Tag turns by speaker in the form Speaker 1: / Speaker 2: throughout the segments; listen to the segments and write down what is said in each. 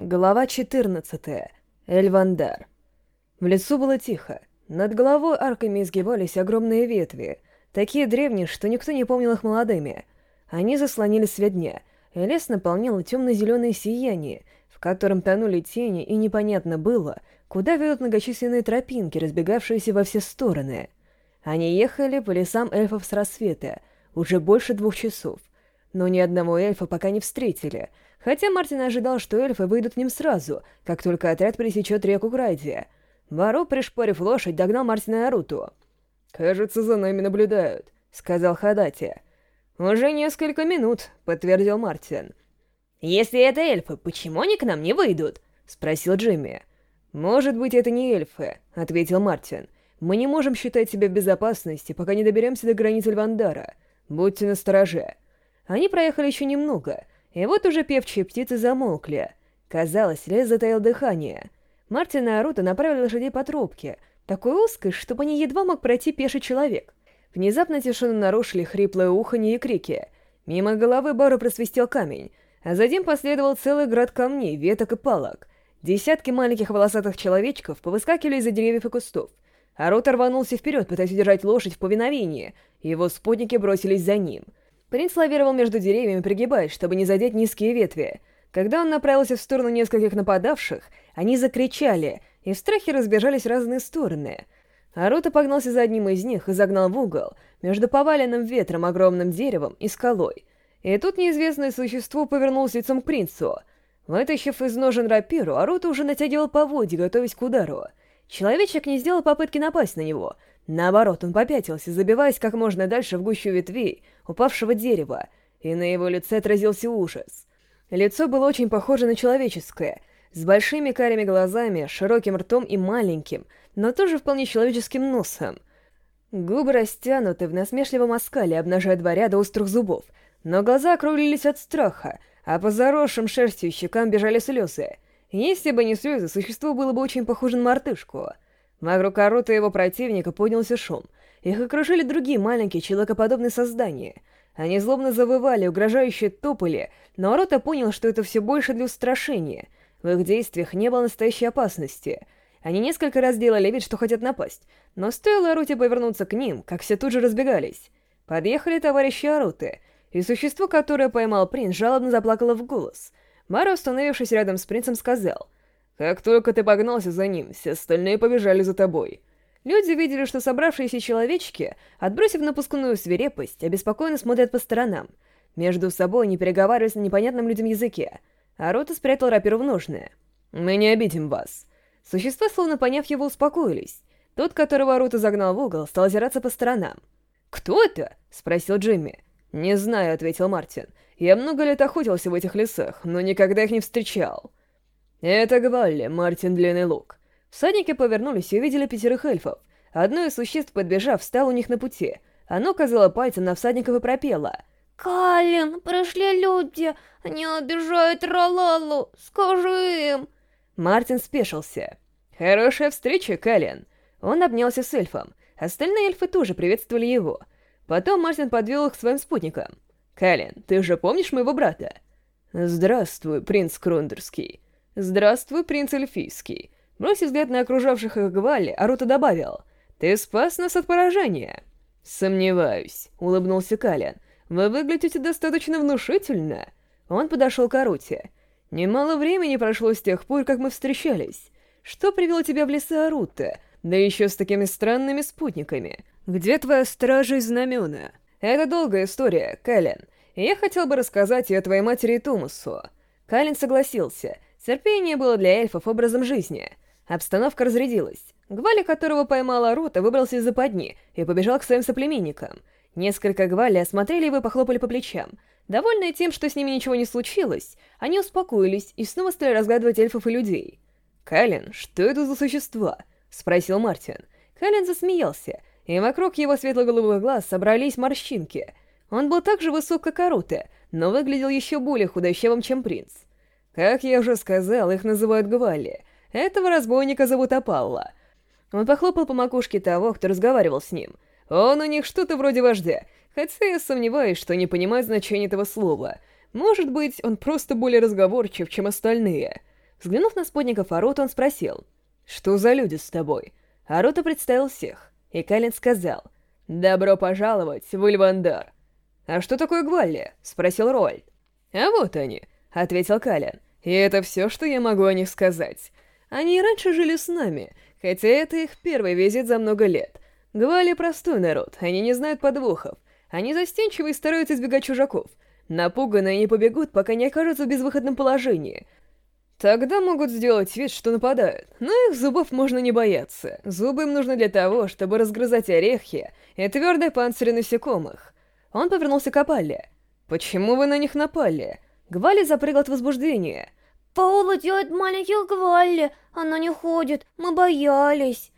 Speaker 1: Глава 14. Эльвандар. В лесу было тихо. Над головой арками изгибались огромные ветви, такие древние, что никто не помнил их молодыми. Они заслонили свет дня, и лес наполнял темно-зеленое сияние, в котором тонули тени, и непонятно было, куда ведут многочисленные тропинки, разбегавшиеся во все стороны. Они ехали по лесам эльфов с рассвета, уже больше двух часов, но ни одного эльфа пока не встретили — Хотя Мартин ожидал, что эльфы выйдут к ним сразу, как только отряд пересечет реку Крайди. Вару, пришпорив лошадь, догнал Мартина и Аруту. «Кажется, за нами наблюдают», — сказал Хадати. «Уже несколько минут», — подтвердил Мартин. «Если это эльфы, почему они к нам не выйдут?» — спросил Джимми. «Может быть, это не эльфы», — ответил Мартин. «Мы не можем считать себя в безопасности, пока не доберемся до границы Львандара. Будьте настороже». Они проехали еще немного — и вот уже певчие птицы замолкли. Казалось, лес затаил дыхание. Мартин и Аруто направили лошадей по трубке, такой узкой, чтобы по едва мог пройти пеший человек. Внезапно тишину нарушили хриплое уханье и крики. Мимо головы Бару просвистел камень, а затем последовал целый град камней, веток и палок. Десятки маленьких волосатых человечков повыскакивали из-за деревьев и кустов. Арут рванулся вперед, пытаясь удержать лошадь в повиновении, и его спутники бросились за ним — Принц лавировал между деревьями, пригибаясь, чтобы не задеть низкие ветви. Когда он направился в сторону нескольких нападавших, они закричали, и в страхе разбежались в разные стороны. Арута погнался за одним из них и загнал в угол, между поваленным ветром, огромным деревом и скалой. И тут неизвестное существо повернулось лицом к принцу. Вытащив из ножен рапиру, Арута уже натягивал поводья, готовясь к удару. Человечек не сделал попытки напасть на него. Наоборот, он попятился, забиваясь как можно дальше в гущу ветвей, упавшего дерева, и на его лице отразился ужас. Лицо было очень похоже на человеческое, с большими карими глазами, широким ртом и маленьким, но тоже вполне человеческим носом. Губы растянуты в насмешливом оскале, обнажая два ряда острых зубов, но глаза округлились от страха, а по заросшим шерстью щекам бежали слезы. Если бы не слезы, существо было бы очень похоже на мартышку. Вокруг орота его противника поднялся шум — их окружили другие маленькие человекоподобные создания. Они злобно завывали, угрожающие тополи. но Арота понял, что это все больше для устрашения. В их действиях не было настоящей опасности. Они несколько раз делали вид, что хотят напасть, но стоило Ароте повернуться к ним, как все тут же разбегались. Подъехали товарищи Ароты, и существо, которое поймал принц, жалобно заплакало в голос. Маро, остановившись рядом с принцем, сказал, «Как только ты погнался за ним, все остальные побежали за тобой». Люди видели, что собравшиеся человечки, отбросив напускную свирепость, обеспокоенно смотрят по сторонам. Между собой они переговаривались на непонятном людям языке, а Рота спрятал рапиру в ножны. «Мы не обидим вас». Существа, словно поняв его, успокоились. Тот, которого Рота загнал в угол, стал озираться по сторонам. «Кто это?» — спросил Джимми. «Не знаю», — ответил Мартин. «Я много лет охотился в этих лесах, но никогда их не встречал». «Это Гвалли, Мартин Длинный Лук. Всадники повернулись и увидели пятерых эльфов. Одно из существ, подбежав, встало у них на пути. Оно казало пальцем на всадников и пропело.
Speaker 2: «Калин, пришли люди! Они обижают Ролалу! Скажи им!»
Speaker 1: Мартин спешился. «Хорошая встреча, Калин!» Он обнялся с эльфом. Остальные эльфы тоже приветствовали его. Потом Мартин подвел их к своим спутникам. «Калин, ты же помнишь моего брата?» «Здравствуй, принц Крундерский!» «Здравствуй, принц Эльфийский!» бросив взгляд на окружавших их гвали, Аруто добавил, «Ты спас нас от поражения!» «Сомневаюсь», — улыбнулся Калин. «Вы выглядите достаточно внушительно!» Он подошел к Аруте. «Немало времени прошло с тех пор, как мы встречались. Что привело тебя в леса Арута, да еще с такими странными спутниками? Где твоя стража и знамена?» «Это долгая история, Калин. Я хотел бы рассказать ее твоей матери и Тумасу». Калин согласился. Терпение было для эльфов образом жизни — Обстановка разрядилась. Гвали, которого поймала Рута, выбрался из-за подни и побежал к своим соплеменникам. Несколько Гвали осмотрели его и похлопали по плечам. Довольные тем, что с ними ничего не случилось, они успокоились и снова стали разгадывать эльфов и людей. «Калин, что это за существа?» — спросил Мартин. Калин засмеялся, и вокруг его светло-голубых глаз собрались морщинки. Он был так же высок, как Аруте, но выглядел еще более худощавым, чем принц. Как я уже сказал, их называют Гвали — этого разбойника зовут Апалла. Он похлопал по макушке того, кто разговаривал с ним. Он у них что-то вроде вождя, хотя я сомневаюсь, что не понимает значение этого слова. Может быть, он просто более разговорчив, чем остальные. Взглянув на спутников Арута, он спросил, «Что за люди с тобой?» Арута представил всех, и Калин сказал, «Добро пожаловать в Ильвандар». «А что такое Гвалли?» — спросил Роль. «А вот они», — ответил Калин. «И это все, что я могу о них сказать. Они и раньше жили с нами, хотя это их первый визит за много лет. Гвали простой народ, они не знают подвохов. Они застенчивы и стараются избегать чужаков. Напуганные они побегут, пока не окажутся в безвыходном положении. Тогда могут сделать вид, что нападают, но их зубов можно не бояться. Зубы им нужны для того, чтобы разгрызать орехи и твердые панцири насекомых. Он повернулся к Апалле. «Почему вы на них напали?» Гвали запрыгал от возбуждения.
Speaker 2: Паула делает маленьких Гвалли. Она не ходит, мы боялись.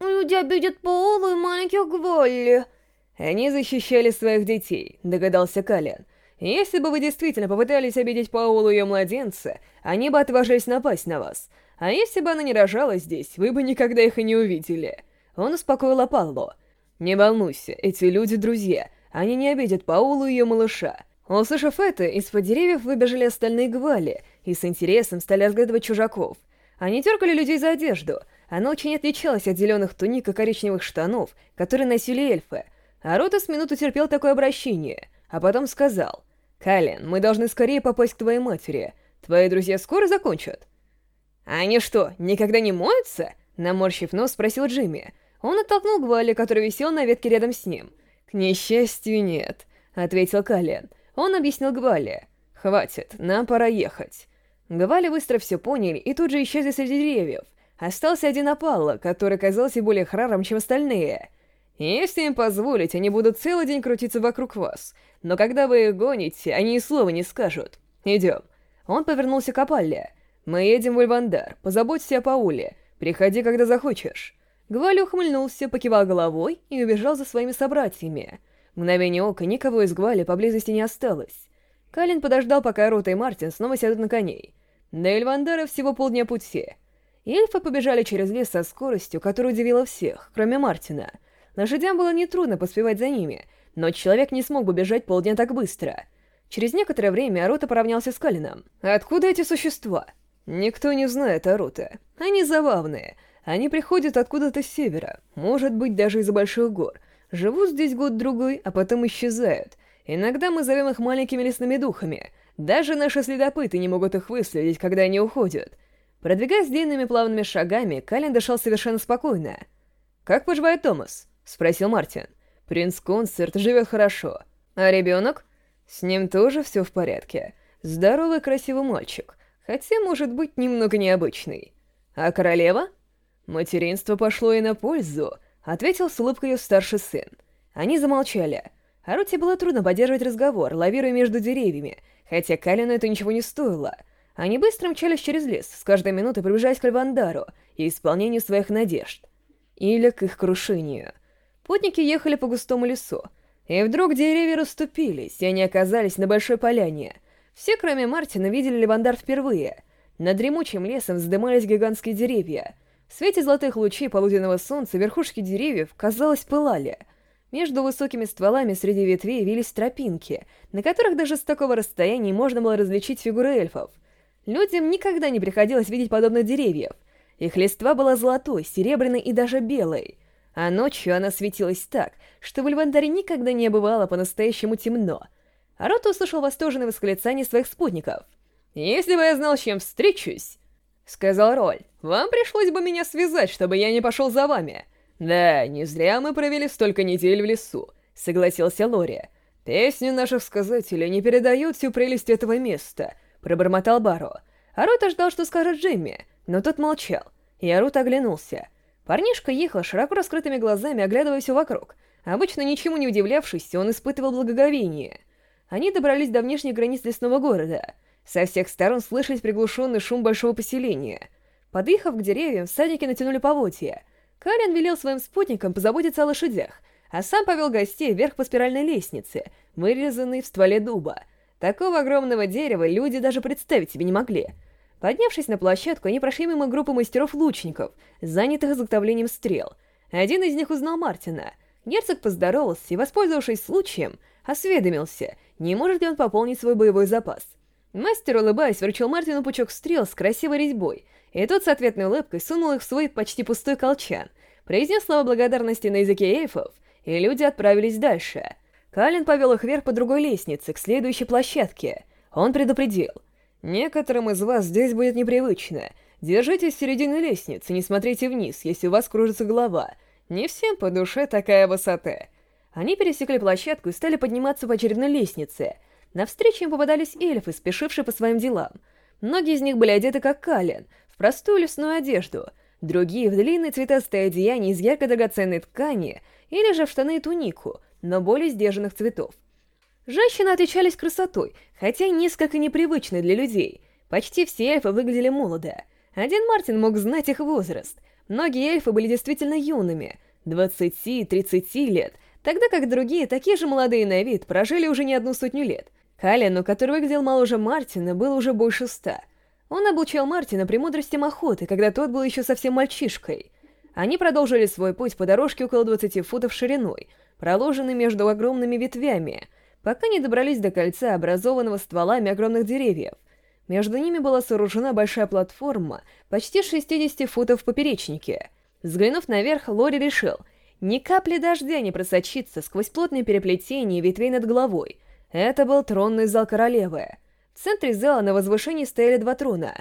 Speaker 2: Люди обидят Паулу и маленьких Гвалли».
Speaker 1: «Они защищали своих детей», — догадался Кален. «Если бы вы действительно попытались обидеть Паулу и ее младенца, они бы отважились напасть на вас. А если бы она не рожала здесь, вы бы никогда их и не увидели». Он успокоил Апалло. «Не волнуйся, эти люди — друзья. Они не обидят Паулу и ее малыша». Услышав это, из-под деревьев выбежали остальные гвали — и с интересом стали разглядывать чужаков. Они теркали людей за одежду. Она очень отличалась от зеленых туник и коричневых штанов, которые носили эльфы. А Рота с минуту терпел такое обращение, а потом сказал, «Калин, мы должны скорее попасть к твоей матери. Твои друзья скоро закончат». «Они что, Гавали, быстро все поняли и тут же исчезли среди деревьев. Остался один опалло, который казался более храром, чем остальные. Если им позволить, они будут целый день крутиться вокруг вас. Но когда вы их гоните, они и слова не скажут. Идем. Он повернулся к опалле. «Мы едем в Ульвандар. Позаботься о Пауле. Приходи, когда захочешь». Гвали ухмыльнулся, покивал головой и убежал за своими собратьями. Мгновение ока никого из Гвали поблизости не осталось. Калин подождал, пока Рота и Мартин снова сядут на коней. До Эльвандара всего полдня Даже наши следопыты не могут их выследить, когда они уходят. Продвигаясь длинными плавными шагами, Калин дышал совершенно спокойно. «Как поживает Томас?» — спросил Мартин. «Принц Концерт живет хорошо. А ребенок?» «С ним тоже все в порядке. Здоровый красивый мальчик, хотя, может быть, немного необычный. А королева?» «Материнство пошло и на пользу», — ответил с улыбкой ее старший сын. Они замолчали. Аруте было трудно поддерживать разговор, лавируя между деревьями — хотя Калину это ничего не стоило. Они быстро мчались через лес, с каждой минуты приближаясь к Альвандару и исполнению своих надежд. Или к их крушению. Путники ехали по густому лесу, и вдруг деревья расступились, и они оказались на большой поляне. Все, кроме Мартина, видели Ливандар впервые. Над дремучим лесом вздымались гигантские деревья. В свете золотых лучей полуденного солнца верхушки деревьев, казалось, пылали — между высокими стволами среди ветвей вились тропинки, на которых даже с такого расстояния можно было различить фигуры эльфов. Людям никогда не приходилось видеть подобных деревьев. Их листва была золотой, серебряной и даже белой. А ночью она светилась так, что в Львандаре никогда не бывало по-настоящему темно. Арот услышал восторженное восклицание своих спутников. «Если бы я знал, с чем встречусь», — сказал Роль, — «вам пришлось бы меня связать, чтобы я не пошел за вами». «Да, не зря мы провели столько недель в лесу», — согласился Лори. «Песни наших сказателей не передают всю прелесть этого места», — пробормотал Баро. Арута ждал, что скажет Джимми, но тот молчал, и Арута оглянулся. Парнишка ехал, широко раскрытыми глазами оглядывая все вокруг. Обычно ничему не удивлявшись, он испытывал благоговение. Они добрались до внешних границ лесного города. Со всех сторон слышались приглушенный шум большого поселения. Подъехав к деревьям, всадники натянули поводья — Карен велел своим спутникам позаботиться о лошадях, а сам повел гостей вверх по спиральной лестнице, вырезанной в стволе дуба. Такого огромного дерева люди даже представить себе не могли. Поднявшись на площадку, они прошли мимо группы мастеров-лучников, занятых изготовлением стрел. Один из них узнал Мартина. Герцог поздоровался и, воспользовавшись случаем, осведомился, не может ли он пополнить свой боевой запас. Мастер, улыбаясь, вручил Мартину пучок стрел с красивой резьбой, и тот с ответной улыбкой сунул их в свой почти пустой колчан, произнес слова благодарности на языке эльфов, и люди отправились дальше. Калин повел их вверх по другой лестнице, к следующей площадке. Он предупредил. «Некоторым из вас здесь будет непривычно. Держитесь середины лестницы, не смотрите вниз, если у вас кружится голова. Не всем по душе такая высота». Они пересекли площадку и стали подниматься по очередной лестнице — Навстречу им попадались эльфы, спешившие по своим делам. Многие из них были одеты как кален, в простую лесную одежду, другие — в длинные цветастые одеяния из ярко драгоценной ткани или же в штаны и тунику, но более сдержанных цветов. Женщины отличались красотой, хотя несколько непривычной для людей. Почти все эльфы выглядели молодо. Один Мартин мог знать их возраст. Многие эльфы были действительно юными — 20-30 лет, тогда как другие, такие же молодые на вид, прожили уже не одну сотню лет — Калину, которого выглядел моложе Мартина, был уже больше ста. Он обучал Мартина премудростям охоты, когда тот был еще совсем мальчишкой. Они продолжили свой путь по дорожке около 20 футов шириной, проложенной между огромными ветвями, пока не добрались до кольца, образованного стволами огромных деревьев. Между ними была сооружена большая платформа, почти 60 футов в поперечнике. Взглянув наверх, Лори решил, ни капли дождя не просочится сквозь плотное переплетение ветвей над головой — это был тронный зал королевы. В центре зала на возвышении стояли два трона.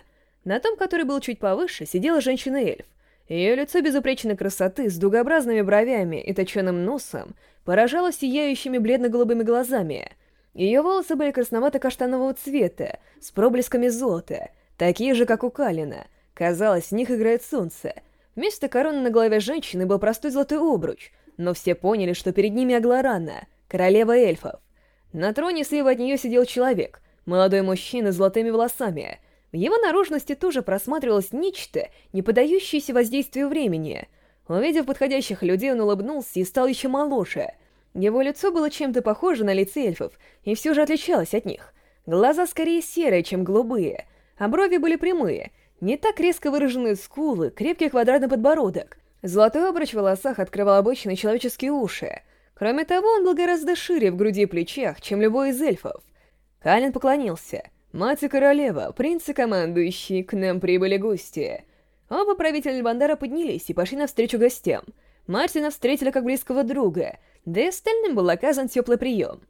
Speaker 1: На том, который был чуть повыше, сидела женщина-эльф. Ее лицо безупречной красоты, с дугообразными бровями и точеным носом, поражало сияющими бледно-голубыми глазами. Ее волосы были красновато-каштанового цвета, с проблесками золота, такие же, как у Калина. Казалось, в них играет солнце. Вместо короны на голове женщины был простой золотой обруч, но все поняли, что перед ними Агларана, королева эльфов. На троне слева от нее сидел человек, молодой мужчина с золотыми волосами. В его наружности тоже просматривалось нечто, не подающееся воздействию времени. Увидев подходящих людей, он улыбнулся и стал еще моложе. Его лицо было чем-то похоже на лице эльфов, и все же отличалось от них. Глаза скорее серые, чем голубые, а брови были прямые, не так резко выраженные скулы, крепкий квадратный подбородок. Золотой обруч в волосах открывал обычные человеческие уши — Кроме того, он был гораздо шире в груди и плечах, чем любой из эльфов. Калин поклонился. Мать и королева, принц и командующий, к нам прибыли гости. Оба правителя Бандара поднялись и пошли навстречу гостям. Мартина встретили как близкого друга, да и остальным был оказан теплый прием.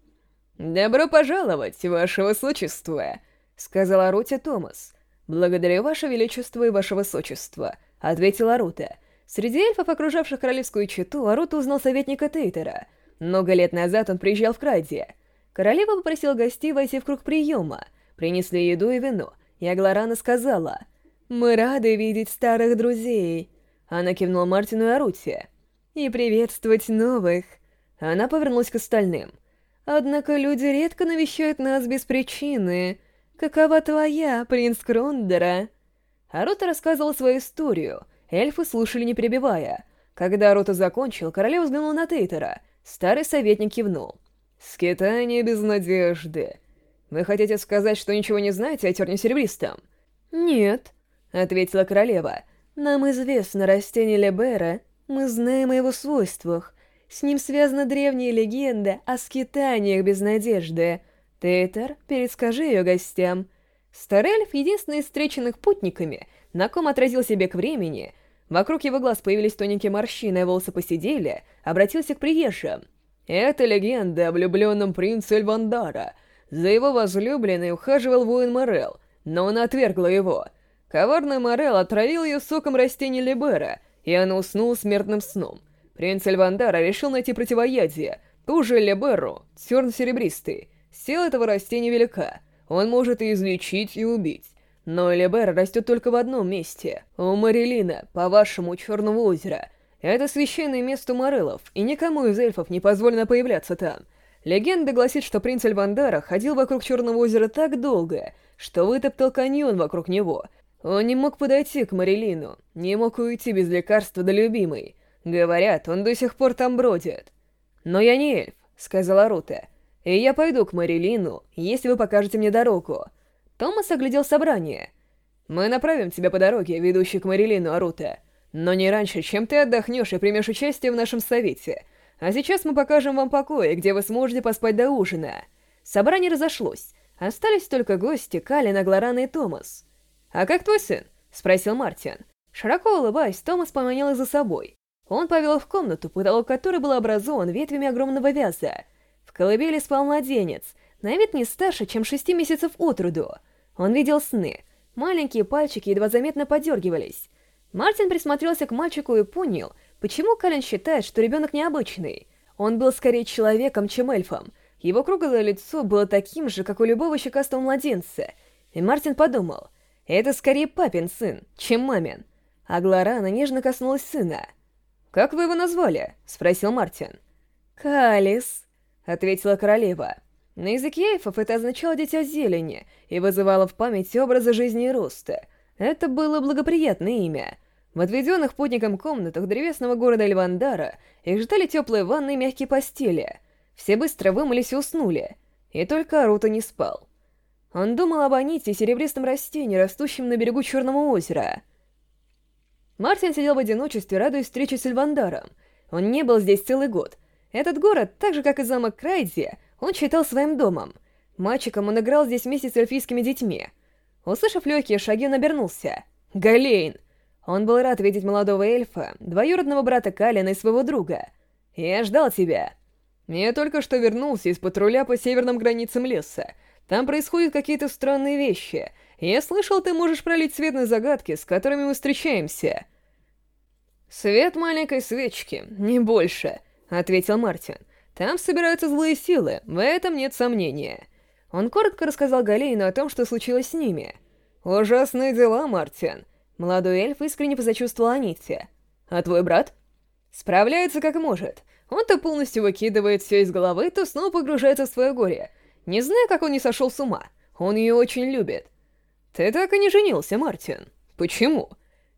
Speaker 1: «Добро пожаловать, ваше высочество», — сказала Рутя Томас. «Благодарю ваше величество и ваше высочество», — ответила Рутя. Среди эльфов, окружавших королевскую чету, Арут узнал советника Тейтера. Много лет назад он приезжал в Краде. Королева попросила гостей войти в круг приема. Принесли еду и вино, и Агларана сказала, «Мы рады видеть старых друзей». Она кивнула Мартину и Аруте. «И приветствовать новых». Она повернулась к остальным. «Однако люди редко навещают нас без причины. Какова твоя, принц Крондера?» Арута рассказывал свою историю — Эльфы слушали, не перебивая. Когда Рота закончил, королева взглянула на Тейтера. Старый советник кивнул. «Скитание без надежды. Вы хотите сказать, что ничего не знаете о терне серебристом?» «Нет», — ответила королева. «Нам известно растение Лебера, мы знаем о его свойствах. С ним связана древняя легенда о скитаниях без надежды. Тейтер, перескажи ее гостям». Старельф единственный из встреченных путниками, на ком себе к времени, вокруг его глаз появились тоненькие морщины, а волосы посидели, обратился к приезжим. Это легенда о влюбленном принце Эльвандара. За его возлюбленной ухаживал воин Морел, но она отвергла его. Коварный Морел отравил ее соком растения Либера, и она уснула смертным сном. Принц Эльвандара решил найти противоядие, ту же Либеру, терн серебристый. Сила этого растения велика — он может и излечить, и убить. Но Элибер растет только в одном месте. У Марилина, по-вашему, Черного озера. Это священное место Морелов, и никому из эльфов не позволено появляться там. Легенда гласит, что принц Альвандара ходил вокруг Черного озера так долго, что вытоптал каньон вокруг него. Он не мог подойти к Марилину, не мог уйти без лекарства до любимой. Говорят, он до сих пор там бродит. «Но я не эльф», — сказала Рута и э, я пойду к Марилину, если вы покажете мне дорогу». Томас оглядел собрание. «Мы направим тебя по дороге, ведущей к Марилину, Арута, но не раньше, чем ты отдохнешь и примешь участие в нашем совете. А сейчас мы покажем вам покои, где вы сможете поспать до ужина». Собрание разошлось. Остались только гости, Калин, Аглорана и Томас. «А как твой сын?» — спросил Мартин. Широко улыбаясь, Томас поманил их за собой. Он повел в комнату, потолок которой был образован ветвями огромного вяза — Колыбели спал младенец. На вид не старше, чем шести месяцев от роду. Он видел сны. Маленькие пальчики едва заметно подергивались. Мартин присмотрелся к мальчику и понял, почему Калин считает, что ребенок необычный. Он был скорее человеком, чем эльфом. Его круглое лицо было таким же, как у любого щекастого младенца. И Мартин подумал, это скорее папин сын, чем мамин. А Глорана нежно коснулась сына. «Как вы его назвали?» — спросил Мартин. «Калис», ответила королева. На языке эльфов это означало «дитя зелени» и вызывало в память образы жизни и роста. Это было благоприятное имя. В отведенных путникам комнатах древесного города Эльвандара их ждали теплые ванны и мягкие постели. Все быстро вымылись и уснули. И только Арута не спал. Он думал об аните, серебристом растении, растущем на берегу Черного озера. Мартин сидел в одиночестве, радуясь встрече с Эльвандаром. Он не был здесь целый год — этот город, так же как и замок Крайдзи, он считал своим домом. Мальчиком он играл здесь вместе с эльфийскими детьми. Услышав легкие шаги, он обернулся. «Галейн!» Он был рад видеть молодого эльфа, двоюродного брата Калина и своего друга. «Я ждал тебя!» «Я только что вернулся из патруля по северным границам леса. Там происходят какие-то странные вещи. Я слышал, ты можешь пролить свет на загадки, с которыми мы встречаемся». «Свет маленькой свечки, не больше», ответил Мартин. «Там собираются злые силы, в этом нет сомнения». Он коротко рассказал Галейну о том, что случилось с ними. «Ужасные дела, Мартин!» Молодой эльф искренне позачувствовал Аните. «А твой брат?» «Справляется как может. Он то полностью выкидывает все из головы, то снова погружается в свое горе. Не знаю, как он не сошел с ума. Он ее очень любит». «Ты так и не женился, Мартин. Почему?»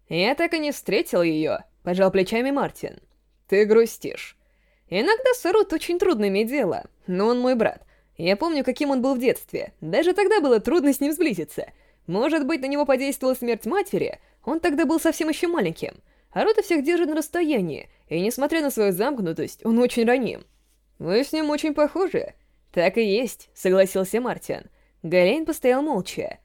Speaker 1: «Я так и не встретил ее», — пожал плечами Мартин. «Ты грустишь. Иногда Сарут очень трудно иметь дело, но он мой брат. Я помню, каким он был в детстве. Даже тогда было трудно с ним сблизиться. Может быть, на него подействовала смерть матери? Он тогда был совсем еще маленьким. Арута всех держит на расстоянии, и, несмотря на свою замкнутость, он очень раним. «Вы с ним очень похожи». «Так и есть», — согласился Мартин. Галейн постоял молча.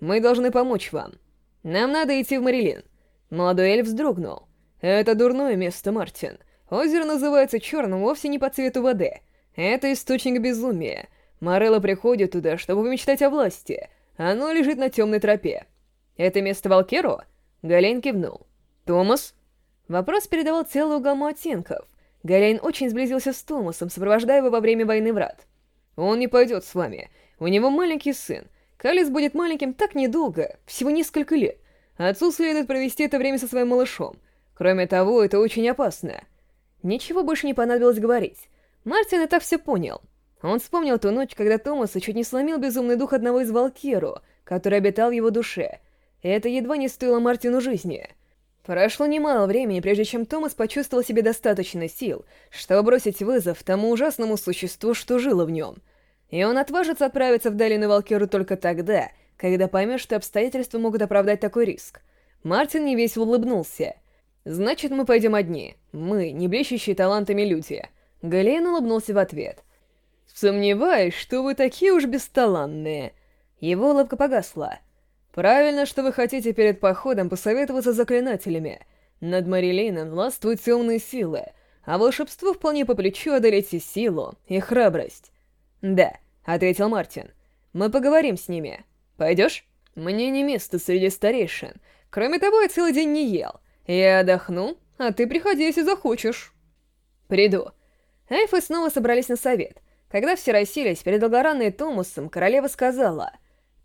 Speaker 1: «Мы должны помочь вам. Нам надо идти в Марилин». Молодой эльф вздрогнул. «Это дурное место, Мартин. Озеро называется Черным вовсе не по цвету воды. Это источник безумия. Морелла приходит туда, чтобы мечтать о власти. Оно лежит на темной тропе. Это место Валкеру? Галейн кивнул. Томас? Вопрос передавал целую гамму оттенков. Галейн очень сблизился с Томасом, сопровождая его во время войны врат. Он не пойдет с вами. У него маленький сын. Калис будет маленьким так недолго, всего несколько лет. Отцу следует провести это время со своим малышом. Кроме того, это очень опасно. Ничего больше не понадобилось говорить. Мартин это все понял. Он вспомнил ту ночь, когда Томас чуть не сломил безумный дух одного из Валкиру, который обитал в его душе. И это едва не стоило Мартину жизни. Прошло немало времени, прежде чем Томас почувствовал себе достаточно сил, чтобы бросить вызов тому ужасному существу, что жило в нем. И он отважится отправиться в долину Валкиру только тогда, когда поймет, что обстоятельства могут оправдать такой риск. Мартин невесело улыбнулся — Значит, мы пойдем одни. Мы, не блещущие талантами люди. Галейн улыбнулся в ответ. Сомневаюсь, что вы такие уж бесталанные. Его улыбка погасла. Правильно, что вы хотите перед походом посоветоваться с заклинателями. Над Марилейном властвуют темные силы, а волшебству вполне по плечу одолеть и силу, и храбрость. Да, ответил Мартин. Мы поговорим с ними. Пойдешь? Мне не место среди старейшин. Кроме того, я целый день не ел. Я отдохну, а ты приходи, если захочешь. Приду. Эльфы снова собрались на совет. Когда все расселись, перед долгоранной Томусом королева сказала,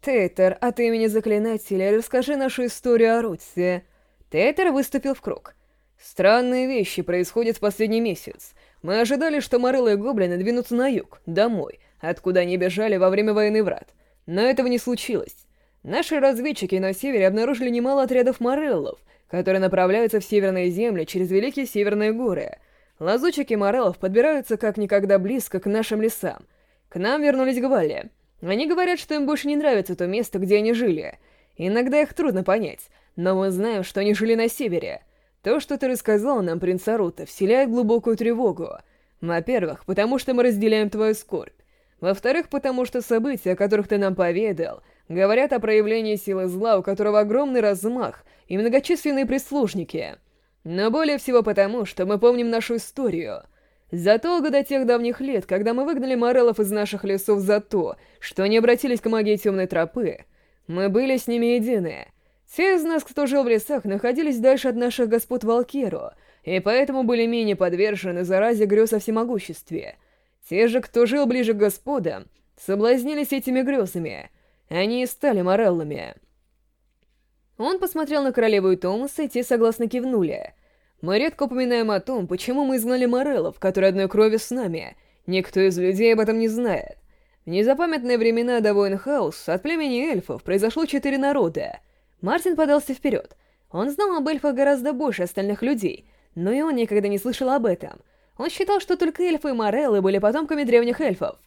Speaker 1: «Тейтер, от имени заклинателя расскажи нашу историю о Рутсе». Тейтер выступил в круг. «Странные вещи происходят в последний месяц. Мы ожидали, что Морелы и Гоблины двинутся на юг, домой, откуда они бежали во время войны врат. Но этого не случилось. Наши разведчики на севере обнаружили немало отрядов мореллов, которые направляются в северные земли через Великие Северные горы. Лазучики мореллов подбираются как никогда близко к нашим лесам. К нам вернулись гвали. Они говорят, что им больше не нравится то место, где они жили. Иногда их трудно понять, но мы знаем, что они жили на севере. То, что ты рассказал нам, принц Арута, вселяет глубокую тревогу. Во-первых, потому что мы разделяем твою скорбь. Во-вторых, потому что события, о которых ты нам поведал, говорят о проявлении силы зла, у которого огромный размах и многочисленные прислужники. Но более всего потому, что мы помним нашу историю. Задолго до тех давних лет, когда мы выгнали морелов из наших лесов за то, что они обратились к магии темной тропы, мы были с ними едины. Все из нас, кто жил в лесах, находились дальше от наших господ Валкиру, и поэтому были менее подвержены заразе грез о всемогуществе. Те же, кто жил ближе к господам, соблазнились этими грезами — они стали мореллами. Он посмотрел на королеву и Томаса, и те согласно кивнули. Мы редко упоминаем о том, почему мы изгнали мореллов, которые одной крови с нами. Никто из людей об этом не знает. В незапамятные времена до войн Хаус от племени эльфов произошло четыре народа. Мартин подался вперед. Он знал об эльфах гораздо больше остальных людей, но и он никогда не слышал об этом. Он считал, что только эльфы и мореллы были потомками древних эльфов.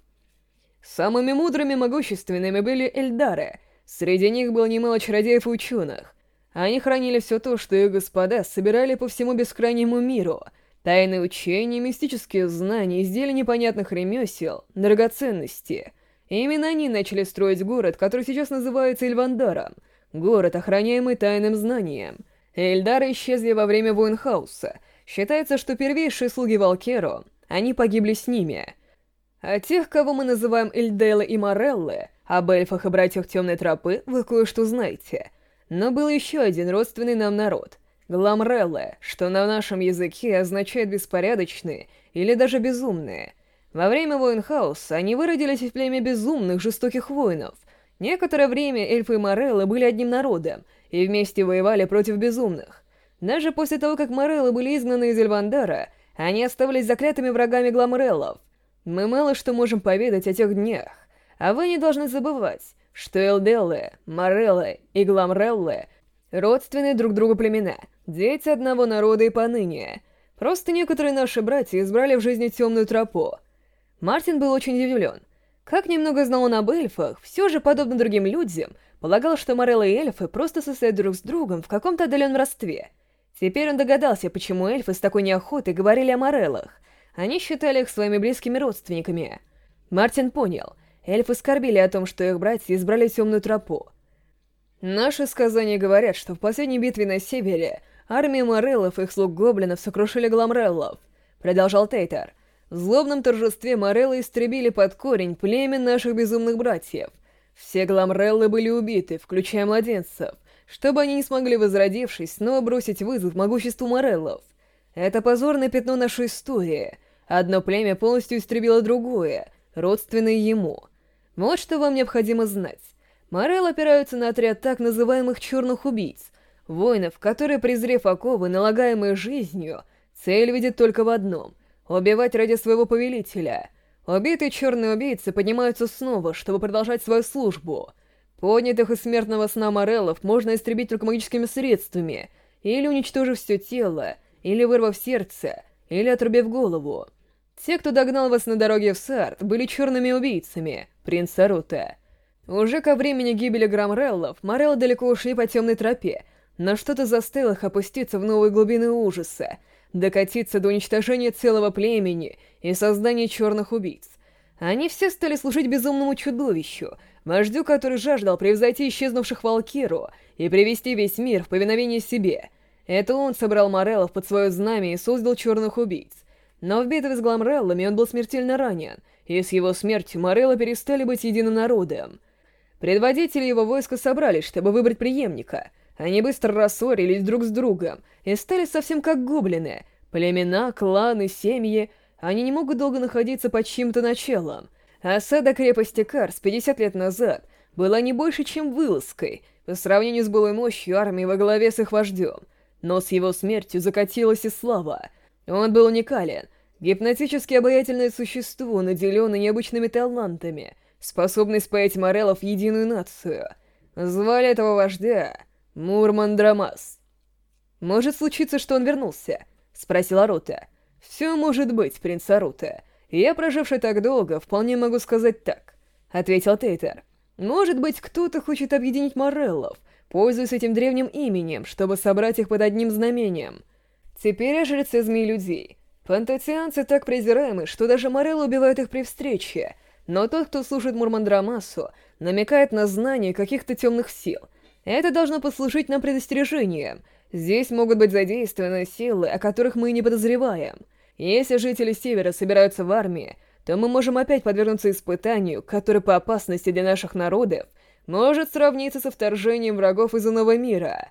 Speaker 1: Самыми мудрыми могущественными были Эльдары. Среди них было немало чародеев и ученых. Они хранили все то, что их господа собирали по всему бескрайнему миру. Тайные учения, мистические знания, изделия непонятных ремесел, драгоценности. именно они начали строить город, который сейчас называется Эльвандаром. Город, охраняемый тайным знанием. Эльдары исчезли во время Воинхауса. Считается, что первейшие слуги Валкеро, они погибли с ними — а тех, кого мы называем Эльдела и Мореллы, об эльфах и братьях Темной Тропы вы кое-что знаете. Но был еще один родственный нам народ — Гламреллы, что на нашем языке означает «беспорядочные» или даже «безумные». Во время войн хаоса они выродились в племя безумных жестоких воинов. Некоторое время эльфы и Мореллы были одним народом и вместе воевали против безумных. Даже после того, как Мореллы были изгнаны из Эльвандара, они оставались заклятыми врагами Гламреллов — мы мало что можем поведать о тех днях, а вы не должны забывать, что Элделлы, Мореллы и Гламреллы — родственные друг другу племена, дети одного народа и поныне. Просто некоторые наши братья избрали в жизни темную тропу. Мартин был очень удивлен. Как немного знал он об эльфах, все же, подобно другим людям, полагал, что Мореллы и эльфы просто состоят друг с другом в каком-то отдаленном родстве. Теперь он догадался, почему эльфы с такой неохотой говорили о Мореллах — они считали их своими близкими родственниками. Мартин понял, эльфы скорбили о том, что их братья избрали темную тропу. Наши сказания говорят, что в последней битве на севере армии Мореллов и их слуг гоблинов сокрушили Гламреллов, продолжал Тейтер. В злобном торжестве Мореллы истребили под корень племя наших безумных братьев. Все Гламреллы были убиты, включая младенцев, чтобы они не смогли, возродившись, снова бросить вызов могуществу Мореллов. Это позорное пятно нашей истории, Одно племя полностью истребило другое, родственное ему. Вот что вам необходимо знать. Морел опираются на отряд так называемых «черных убийц», воинов, которые, презрев оковы, налагаемые жизнью, цель видит только в одном — убивать ради своего повелителя. Убитые черные убийцы поднимаются снова, чтобы продолжать свою службу. Поднятых из смертного сна Мореллов можно истребить только магическими средствами, или уничтожив все тело, или вырвав сердце, или отрубив голову. Те, кто догнал вас на дороге в Сарт, были черными убийцами, принц Арута. Уже ко времени гибели Грамреллов Мореллы далеко ушли по темной тропе, но что-то заставило их опуститься в новые глубины ужаса, докатиться до уничтожения целого племени и создания черных убийц. Они все стали служить безумному чудовищу, вождю, который жаждал превзойти исчезнувших Валкиру и привести весь мир в повиновение себе. Это он собрал Мореллов под свое знамя и создал черных убийц. Но в битве с Гламреллами он был смертельно ранен, и с его смертью Мореллы перестали быть единым народом. Предводители его войска собрались, чтобы выбрать преемника. Они быстро рассорились друг с другом и стали совсем как гоблины. Племена, кланы, семьи. Они не могут долго находиться под чьим-то началом. Осада крепости Карс 50 лет назад была не больше, чем вылазкой, по сравнению с былой мощью армии во главе с их вождем. Но с его смертью закатилась и слава. Он был уникален, гипнотически обаятельное существо, наделенное необычными талантами, способность спаять Морелов в единую нацию. Звали этого вождя Мурман Драмас. «Может случиться, что он вернулся?» — спросила Рута. «Все может быть, принц Арута. Я, проживший так долго, вполне могу сказать так», — ответил Тейтер. «Может быть, кто-то хочет объединить Мореллов, пользуясь этим древним именем, чтобы собрать их под одним знамением. Теперь я жрецы змей людей». Пантатианцы так презираемы, что даже Морел убивает их при встрече. Но тот, кто служит Мурмандрамасу, намекает на знание каких-то темных сил. Это должно послужить нам предостережением. Здесь могут быть задействованы силы, о которых мы не подозреваем. Если жители Севера собираются в армии, то мы можем опять подвернуться испытанию, которое по опасности для наших народов может сравниться со вторжением врагов из иного мира.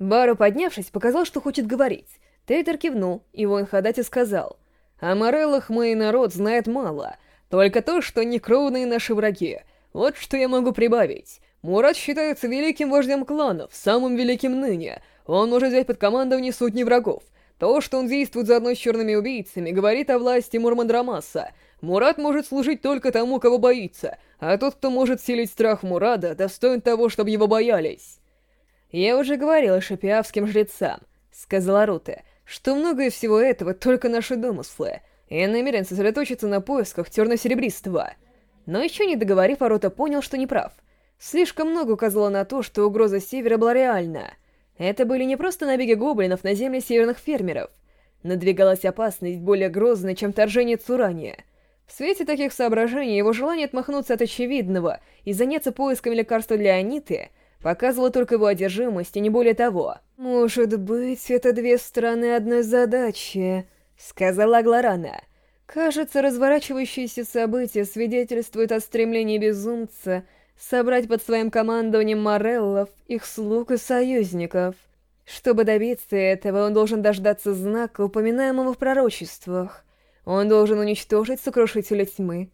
Speaker 1: Бару, поднявшись, показал, что хочет говорить, Тейтер кивнул, и вон Вонхадати сказал, «О Мореллах мой народ знает мало, только то, что некровные наши враги. Вот что я могу прибавить. Мурат считается великим вождем кланов, самым великим ныне. Он может взять под командование сотни врагов. То, что он действует заодно с черными убийцами, говорит о власти Мурмандрамаса. Мурат может служить только тому, кого боится, а тот, кто может силить страх Мурада, достоин того, чтобы его боялись». «Я уже говорила шипиавским жрецам», — сказала Руте, — что многое всего этого только наши домыслы. Я намерен сосредоточиться на поисках терно-серебристого. Но еще не договорив, Арота понял, что не прав. Слишком много указало на то, что угроза Севера была реальна. Это были не просто набеги гоблинов на земли северных фермеров. Надвигалась опасность более грозная, чем вторжение Цурания. В свете таких соображений его желание отмахнуться от очевидного и заняться поисками лекарства для Аниты — показывала только его одержимость и не более того. «Может быть, это две стороны одной задачи», — сказала Глорана. «Кажется, разворачивающиеся события свидетельствуют о стремлении безумца собрать под своим командованием Мореллов, их слуг и союзников. Чтобы добиться этого, он должен дождаться знака, упоминаемого в пророчествах. Он должен уничтожить сокрушителя тьмы.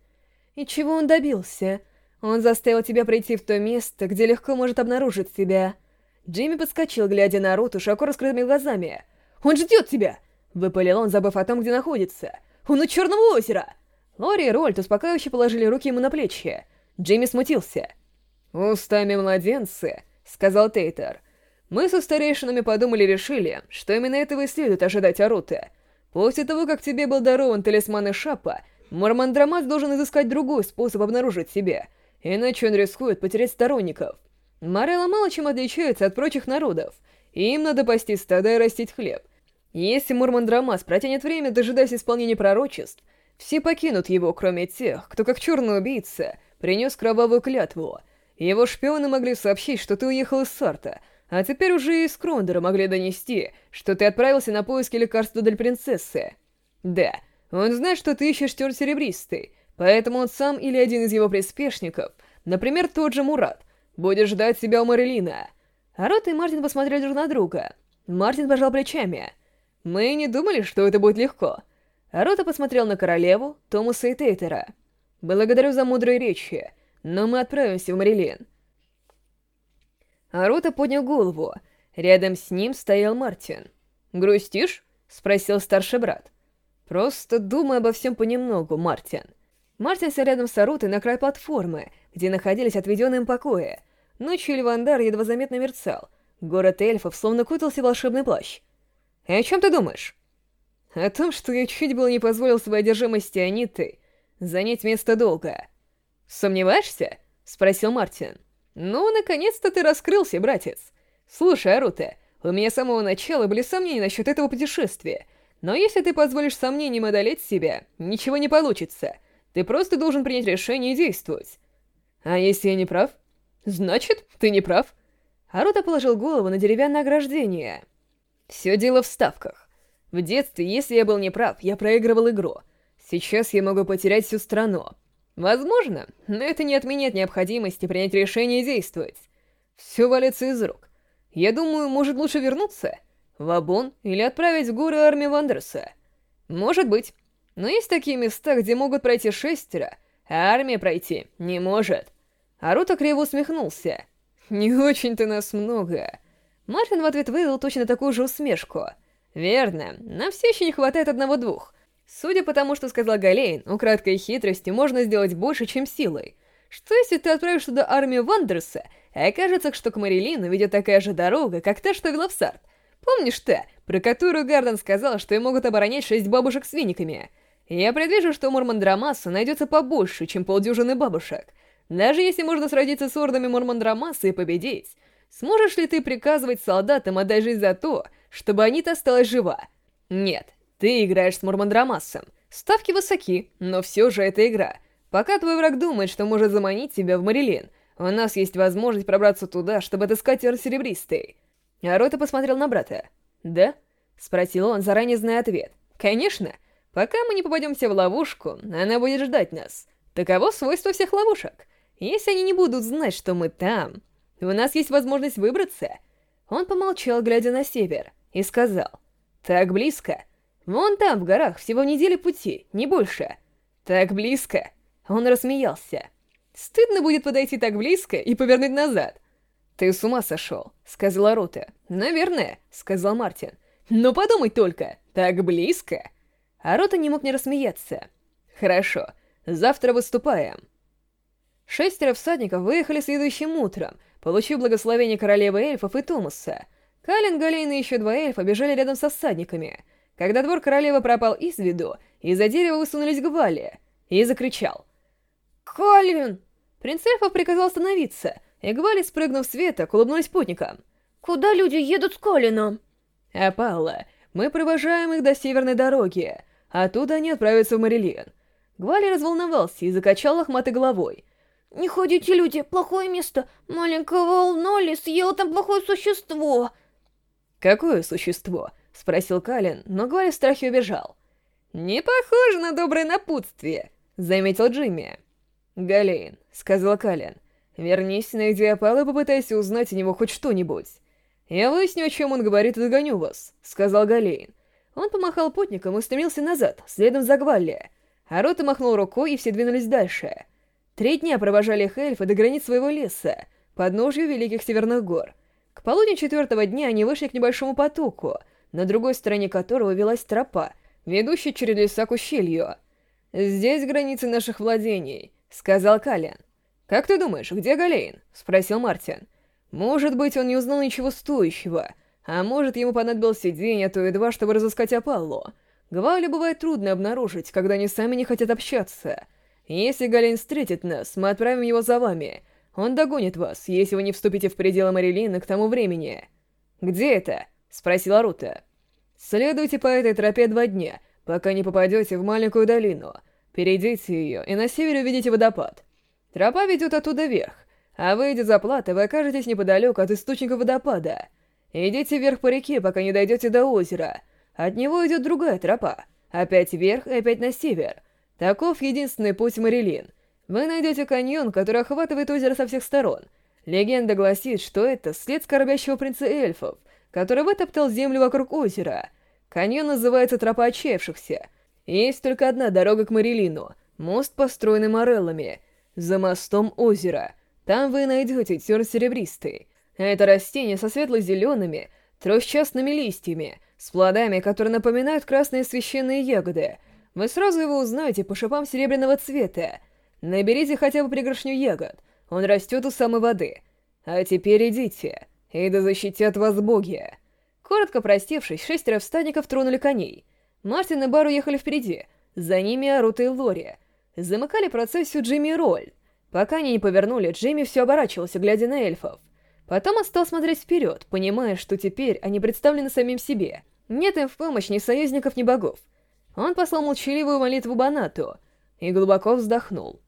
Speaker 1: И чего он добился?» Он заставил тебя прийти в то место, где легко может обнаружить тебя. Джимми подскочил, глядя на Роту широко раскрытыми глазами. «Он ждет тебя!» — выпалил он, забыв о том, где находится. «Он у Черного озера!» Лори и Рольт успокаивающе положили руки ему на плечи. Джимми смутился. «Устами младенцы», — сказал Тейтер. «Мы со старейшинами подумали и решили, что именно этого и следует ожидать от После того, как тебе был дарован талисман Ишапа, Мормандрамат должен изыскать другой способ обнаружить себя» иначе он рискует потерять сторонников. Морелла мало чем отличается от прочих народов. Им надо пасти стада и растить хлеб. Если Мурмандрамас Драмас протянет время, дожидаясь исполнения пророчеств, все покинут его, кроме тех, кто как черный убийца принес кровавую клятву. Его шпионы могли сообщить, что ты уехал из Сарта, а теперь уже и из Крондора могли донести, что ты отправился на поиски лекарства для принцессы. Да, он знает, что ты ищешь тер серебристый, поэтому он сам или один из его приспешников, например, тот же Мурат, будет ждать себя у Марилина. Арот и Мартин посмотрели друг на друга. Мартин пожал плечами. Мы не думали, что это будет легко. Арота посмотрел на королеву, Томаса и Тейтера. «Благодарю за мудрые речи, но мы отправимся в Марилин». Арота поднял голову. Рядом с ним стоял Мартин. «Грустишь?» — спросил старший брат. «Просто думай обо всем понемногу, Мартин». Мартин рядом с Арутой на край платформы, где находились отведенные им покои. Ночью Эльвандар едва заметно мерцал. Город эльфов словно кутался в волшебный плащ. «И «Э, о чем ты думаешь?» «О том, что я чуть было не позволил своей одержимости Аниты занять место долго». «Сомневаешься?» — спросил Мартин. «Ну, наконец-то ты раскрылся, братец. Слушай, Арута, у меня с самого начала были сомнения насчет этого путешествия, но если ты позволишь сомнениям одолеть себя, ничего не получится». Ты просто должен принять решение и действовать. А если я не прав? Значит, ты не прав. Арута положил голову на деревянное ограждение. Все дело в ставках. В детстве, если я был неправ, я проигрывал игру. Сейчас я могу потерять всю страну. Возможно, но это не отменяет необходимости принять решение и действовать. Все валится из рук. Я думаю, может лучше вернуться в Абон или отправить в горы армию Вандерса. Может быть но есть такие места, где могут пройти шестеро, а армия пройти не может». Арута криво усмехнулся. «Не очень-то нас много». Мартин в ответ выдал точно такую же усмешку. «Верно, нам все еще не хватает одного-двух. Судя по тому, что сказал Галейн, у краткой хитрости можно сделать больше, чем силой. Что если ты отправишь туда армию Вандерса, а окажется, что к Марилину ведет такая же дорога, как та, что вела в Сарт? Помнишь ты? про которую Гарден сказал, что и могут оборонять шесть бабушек с виниками. Я предвижу, что Мурмандрамаса найдется побольше, чем полдюжины бабушек. Даже если можно сразиться с ордами Мурмандрамаса и победить, сможешь ли ты приказывать солдатам отдать жизнь за то, чтобы Анита осталась жива? Нет, ты играешь с Мурмандрамасом. Ставки высоки, но все же это игра. Пока твой враг думает, что может заманить тебя в Марилин, у нас есть возможность пробраться туда, чтобы отыскать Эр Серебристый. Арота посмотрел на брата. «Да?» — спросил он, заранее зная ответ. «Конечно!» — Пока мы не попадемся в ловушку, она будет ждать нас. Таково свойство всех ловушек. Если они не будут знать, что мы там, у нас есть возможность выбраться. Он помолчал, глядя на север, и сказал. Так близко. Вон там, в горах, всего недели пути, не больше. Так близко. Он рассмеялся. Стыдно будет подойти так близко и повернуть назад. «Ты с ума сошел», — сказала Рута. «Наверное», — сказал Мартин. «Но подумай только, так близко!» Арота не мог не рассмеяться. «Хорошо, завтра выступаем». Шестеро всадников выехали следующим утром, получив благословение королевы эльфов и Томаса. Калин, Галейн и еще два эльфа бежали рядом со всадниками. Когда двор королевы пропал из виду, из-за дерева высунулись гвали и закричал. «Калин!» Принц эльфов приказал остановиться, и гвали, спрыгнув с веток, улыбнулись путникам.
Speaker 2: «Куда люди едут с Калином?»
Speaker 1: «Апалла, мы провожаем их до северной дороги». Оттуда они отправятся в Марилиан. Гвали разволновался и закачал лохматой головой.
Speaker 2: «Не ходите, люди, плохое место. Маленького Нолли съела там плохое существо».
Speaker 1: «Какое существо?» — спросил Калин, но Гвали в страхе убежал. «Не похоже на доброе напутствие», — заметил Джимми. «Галейн», — сказал Калин, — «вернись на Идиопал и попытайся узнать у него хоть что-нибудь». «Я выясню, о чем он говорит, и догоню вас», — сказал Галейн. Он помахал путником и стремился назад, следом за Гвалли. Арота махнул рукой, и все двинулись дальше. Три дня провожали их эльфы до границ своего леса, подножью Великих Северных гор. К полудню четвертого дня они вышли к небольшому потоку, на другой стороне которого велась тропа, ведущая через леса к ущелью. «Здесь границы наших владений», — сказал Калин. «Как ты думаешь, где Галейн?» — спросил Мартин. «Может быть, он не узнал ничего стоящего, а может, ему понадобился день, а то и чтобы разыскать Апалло. Гвали бывает трудно обнаружить, когда они сами не хотят общаться. Если Галин встретит нас, мы отправим его за вами. Он догонит вас, если вы не вступите в пределы Марилина к тому времени. «Где это?» — спросила Рута. «Следуйте по этой тропе два дня, пока не попадете в маленькую долину. Перейдите ее, и на севере увидите водопад. Тропа ведет оттуда вверх, а выйдя за плата, вы окажетесь неподалеку от источника водопада». Идите вверх по реке, пока не дойдете до озера. От него идет другая тропа. Опять вверх и опять на север. Таков единственный путь Марилин. Вы найдете каньон, который охватывает озеро со всех сторон. Легенда гласит, что это след скорбящего принца эльфов, который вытоптал землю вокруг озера. Каньон называется Тропа Отчаявшихся. Есть только одна дорога к Марилину. Мост, построенный мореллами. За мостом озера. Там вы найдете тюрн серебристый. Это растение со светло-зелеными, трущастными листьями, с плодами, которые напоминают красные священные ягоды. Вы сразу его узнаете по шипам серебряного цвета. Наберите хотя бы пригоршню ягод, он растет у самой воды. А теперь идите, и да защитят вас боги. Коротко простившись, шестеро всадников тронули коней. Мартин и Бар уехали впереди, за ними Арута и Лори. Замыкали процессию Джимми и Роль. Пока они не повернули, Джимми все оборачивался, глядя на эльфов. Потом он стал смотреть вперед, понимая, что теперь они представлены самим себе. Нет им в помощь ни союзников, ни богов. Он послал молчаливую молитву Банату и глубоко вздохнул.